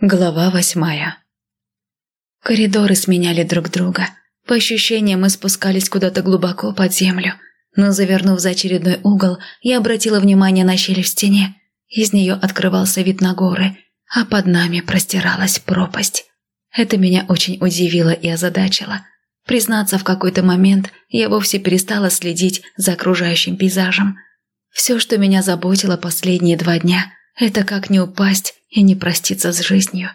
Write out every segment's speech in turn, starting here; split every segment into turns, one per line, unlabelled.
Глава восьмая Коридоры сменяли друг друга. По ощущениям мы спускались куда-то глубоко под землю. Но завернув за очередной угол, я обратила внимание на щель в стене. Из нее открывался вид на горы, а под нами простиралась пропасть. Это меня очень удивило и озадачило. Признаться, в какой-то момент я вовсе перестала следить за окружающим пейзажем. Все, что меня заботило последние два дня, это как не упасть и не проститься с жизнью.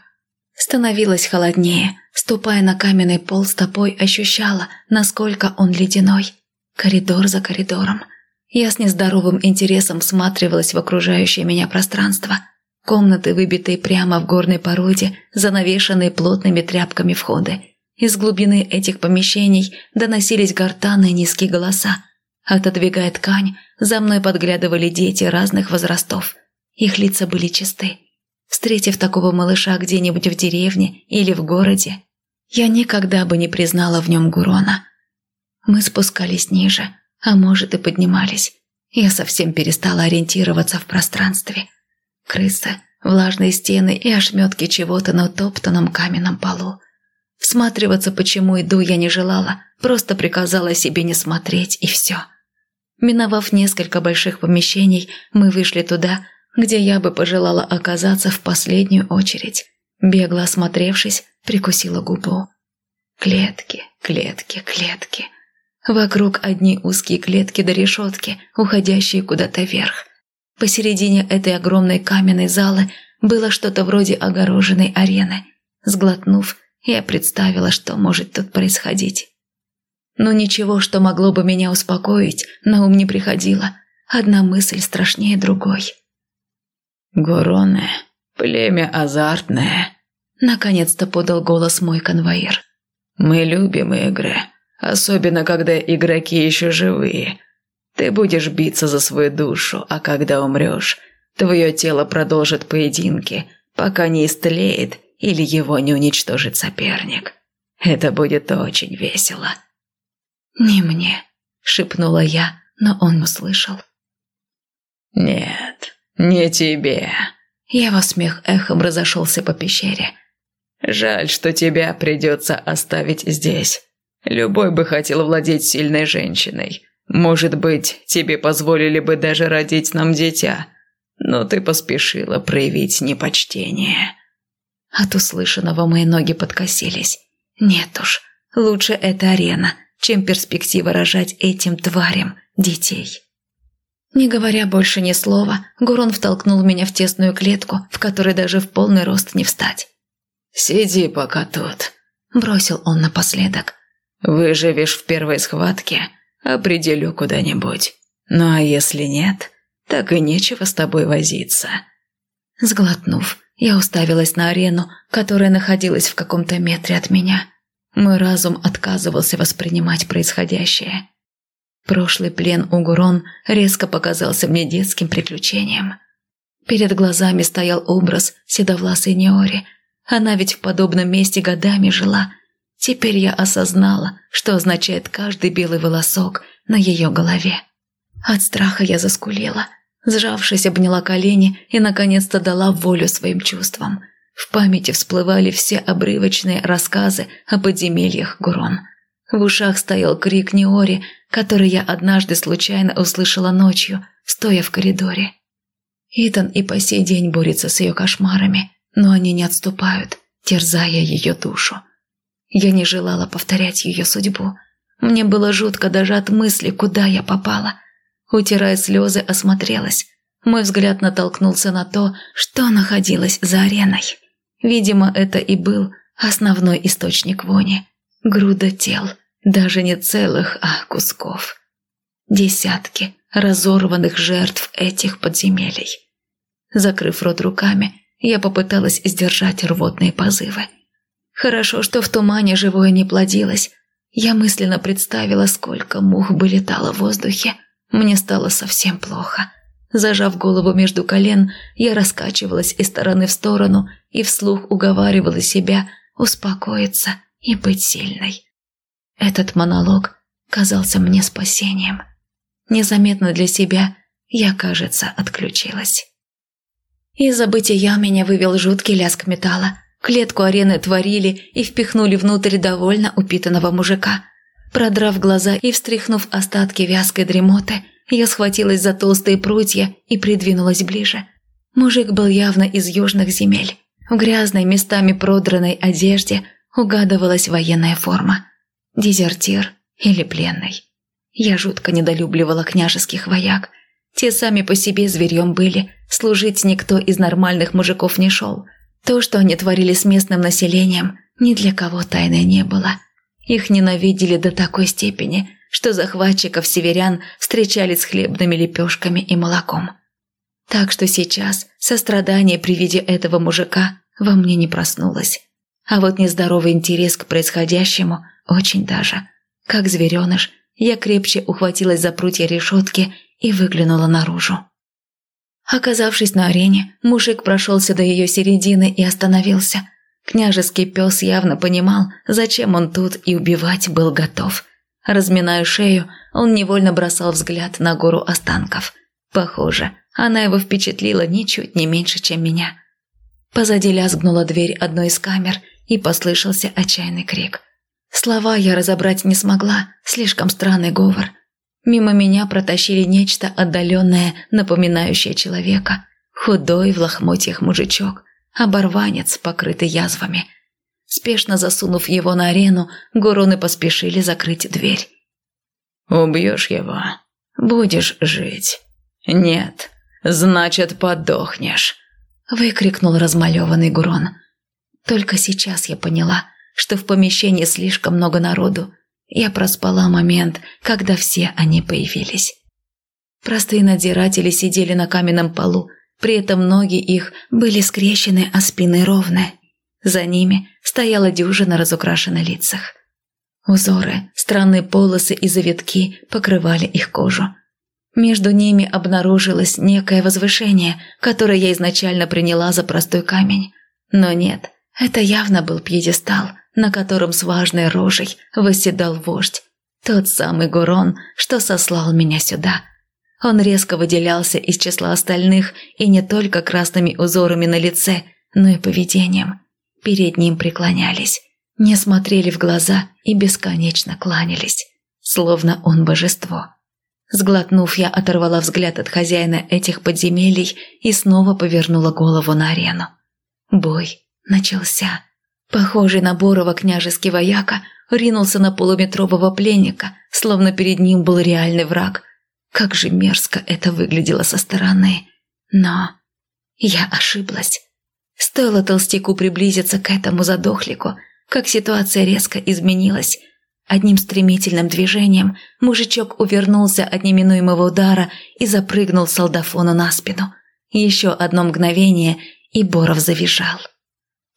Становилось холоднее, ступая на каменный пол стопой, ощущала, насколько он ледяной. Коридор за коридором. Я с нездоровым интересом всматривалась в окружающее меня пространство. Комнаты, выбитые прямо в горной породе, занавешенные плотными тряпками входы. Из глубины этих помещений доносились гортанные низкие голоса. Отодвигая ткань, за мной подглядывали дети разных возрастов. Их лица были чисты. Встретив такого малыша где-нибудь в деревне или в городе, я никогда бы не признала в нем Гурона. Мы спускались ниже, а может и поднимались. Я совсем перестала ориентироваться в пространстве. Крысы, влажные стены и ошметки чего-то на утоптанном каменном полу. Всматриваться, почему иду, я не желала, просто приказала себе не смотреть, и все. Миновав несколько больших помещений, мы вышли туда, где я бы пожелала оказаться в последнюю очередь. Бегло осмотревшись, прикусила губу. Клетки, клетки, клетки. Вокруг одни узкие клетки до решетки, уходящие куда-то вверх. Посередине этой огромной каменной залы было что-то вроде огороженной арены. Сглотнув, я представила, что может тут происходить. Но ничего, что могло бы меня успокоить, на ум не приходило. Одна мысль страшнее другой.
«Гуроны, племя азартное», — наконец-то подал голос мой конвоир. «Мы любим игры, особенно когда игроки еще живые. Ты будешь биться за свою душу, а когда умрешь, твое тело продолжит поединки, пока не истлеет или его не уничтожит соперник. Это будет очень весело».
«Не мне», — шепнула я, но он услышал.
«Нет, «Не тебе».
Его смех эхом разошелся по пещере.
«Жаль, что тебя придется оставить здесь. Любой бы хотел владеть сильной женщиной. Может быть, тебе позволили бы даже родить нам дитя. Но ты поспешила проявить непочтение».
От услышанного мои ноги подкосились. «Нет уж, лучше эта арена, чем перспектива рожать этим тварям детей». Не говоря больше ни слова, Гурон втолкнул меня в тесную клетку, в которой даже в полный рост не встать.
«Сиди пока тут», –
бросил он напоследок.
«Выживешь в первой схватке, определю куда-нибудь. Ну а если нет, так и нечего с тобой возиться».
Сглотнув, я уставилась на арену, которая находилась в каком-то метре от меня. Мой разум отказывался воспринимать происходящее. Прошлый плен у Гурон резко показался мне детским приключением. Перед глазами стоял образ седовласой Неори. Она ведь в подобном месте годами жила. Теперь я осознала, что означает каждый белый волосок на ее голове. От страха я заскулила. Сжавшись, обняла колени и, наконец-то, дала волю своим чувствам. В памяти всплывали все обрывочные рассказы о подземельях Гурон. В ушах стоял крик Неори, который я однажды случайно услышала ночью, стоя в коридоре. Итан и по сей день борется с ее кошмарами, но они не отступают, терзая ее душу. Я не желала повторять ее судьбу. Мне было жутко даже от мысли, куда я попала. Утирая слезы, осмотрелась. Мой взгляд натолкнулся на то, что находилось за ареной. Видимо, это и был основной источник вони. Груда тел, даже не целых, а кусков. Десятки разорванных жертв этих подземелий. Закрыв рот руками, я попыталась сдержать рвотные позывы. Хорошо, что в тумане живое не плодилось. Я мысленно представила, сколько мух бы летало в воздухе. Мне стало совсем плохо. Зажав голову между колен, я раскачивалась из стороны в сторону и вслух уговаривала себя успокоиться и быть сильной. Этот монолог казался мне спасением. Незаметно для себя я, кажется, отключилась. Из забытия меня вывел жуткий лязг металла. Клетку арены творили и впихнули внутрь довольно упитанного мужика. Продрав глаза и встряхнув остатки вязкой дремоты, я схватилась за толстые прутья и придвинулась ближе. Мужик был явно из южных земель. В грязной, местами продранной одежде угадывалась военная форма. Дезертир или пленный. Я жутко недолюбливала княжеских вояк. Те сами по себе зверьем были, служить никто из нормальных мужиков не шел. То, что они творили с местным населением, ни для кого тайной не было. Их ненавидели до такой степени, что захватчиков-северян встречали с хлебными лепешками и молоком. Так что сейчас сострадание при виде этого мужика во мне не проснулось. А вот нездоровый интерес к происходящему очень даже. Как звереныш, я крепче ухватилась за прутья решетки и выглянула наружу. Оказавшись на арене, мужик прошелся до ее середины и остановился. Княжеский пес явно понимал, зачем он тут и убивать был готов. Разминая шею, он невольно бросал взгляд на гору останков. Похоже, она его впечатлила ничуть не меньше, чем меня. Позади лязгнула дверь одной из камер, и послышался отчаянный крик. Слова я разобрать не смогла, слишком странный говор. Мимо меня протащили нечто отдаленное, напоминающее человека. Худой в лохмотьях мужичок, оборванец, покрытый язвами. Спешно засунув его на арену, гуроны поспешили закрыть дверь.
«Убьешь его, будешь жить. Нет, значит, подохнешь», – выкрикнул размалеванный Гурон.
Только сейчас я поняла, что в помещении слишком много народу. Я проспала момент, когда все они появились. Простые надзиратели сидели на каменном полу, при этом ноги их были скрещены, а спины ровные. За ними стояла дюжина разукрашена лицах. Узоры, странные полосы и завитки покрывали их кожу. Между ними обнаружилось некое возвышение, которое я изначально приняла за простой камень. Но нет, это явно был пьедестал, на котором с важной рожей восседал вождь. Тот самый Гурон, что сослал меня сюда. Он резко выделялся из числа остальных и не только красными узорами на лице, но и поведением. Перед ним преклонялись, не смотрели в глаза и бесконечно кланялись, словно он божество. Сглотнув, я оторвала взгляд от хозяина этих подземелий и снова повернула голову на арену. Бой начался. Похожий на Борова княжеский вояка ринулся на полуметрового пленника, словно перед ним был реальный враг. Как же мерзко это выглядело со стороны. Но я ошиблась. Стоило толстяку приблизиться к этому задохлику, как ситуация резко изменилась – Одним стремительным движением мужичок увернулся от неминуемого удара и запрыгнул солдафону на спину. Еще одно мгновение, и Боров завизжал.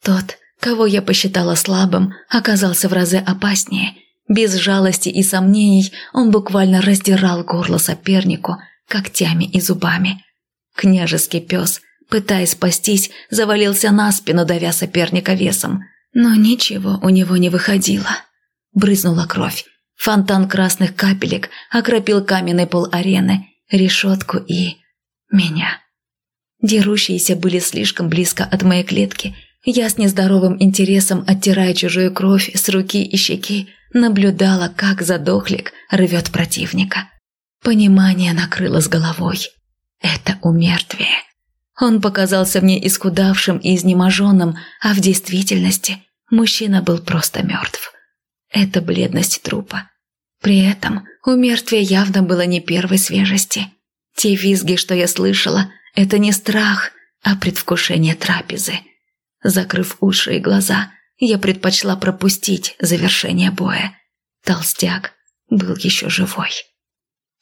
Тот, кого я посчитала слабым, оказался в разы опаснее. Без жалости и сомнений он буквально раздирал горло сопернику когтями и зубами. Княжеский пес, пытаясь спастись, завалился на спину, давя соперника весом. Но ничего у него не выходило. Брызнула кровь. Фонтан красных капелек окропил каменный пол арены, решетку и... меня. Дерущиеся были слишком близко от моей клетки. Я с нездоровым интересом, оттирая чужую кровь с руки и щеки, наблюдала, как задохлик рвет противника. Понимание накрыло с головой. Это умертвие. Он показался мне исхудавшим и изнеможенным, а в действительности мужчина был просто мертв. Это бледность трупа. При этом у мертвия явно было не первой свежести. Те визги, что я слышала, это не страх, а предвкушение трапезы. Закрыв уши и глаза, я предпочла пропустить завершение боя. Толстяк был еще живой.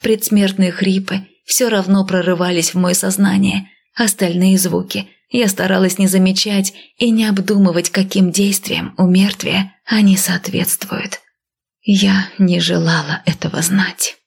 Предсмертные хрипы все равно прорывались в мое сознание, остальные звуки я старалась не замечать и не обдумывать, каким действиям у мертвия они соответствуют. Я не желала этого знать.